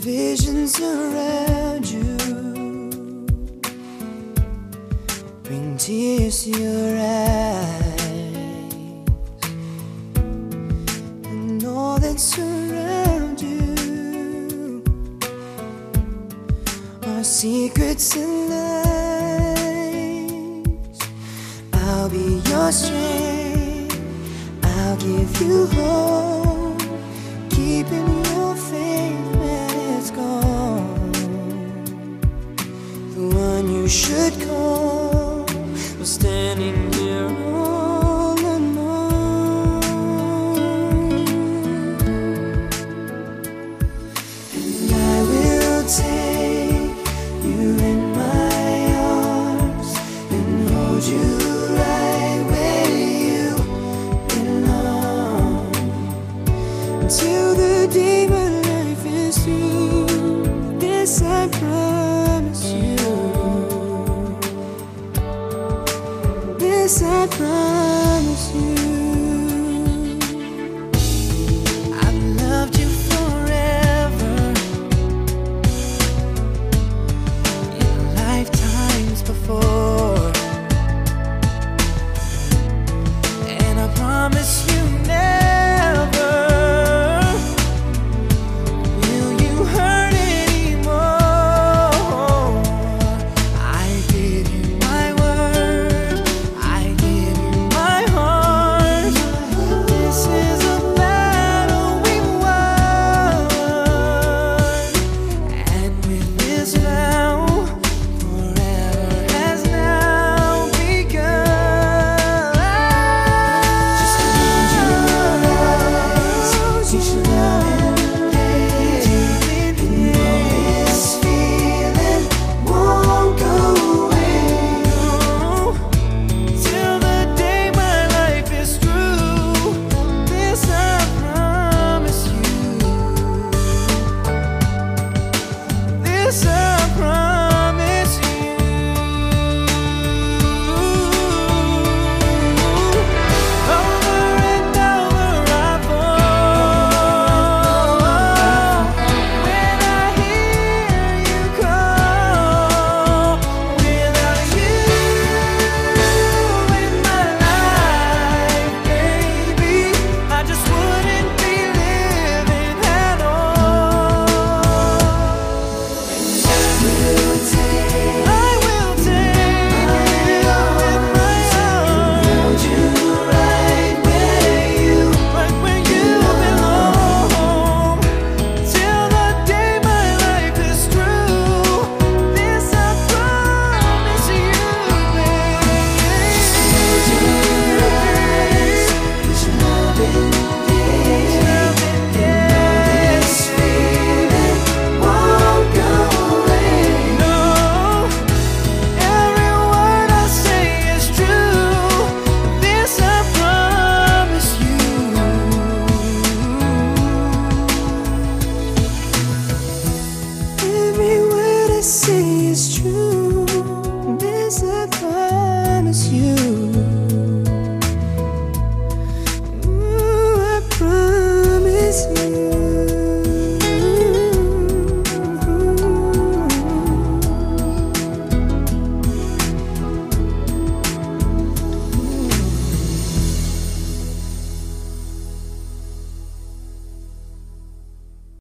visions around you bring tears to your eyes, and all that surround you are secrets and lies. I'll be your strength, I'll give you hope, keeping your faith that's gone. The one you should call was standing here all alone. And I will take you in my arms and hold you. Right where you belong. To the demon I promise you.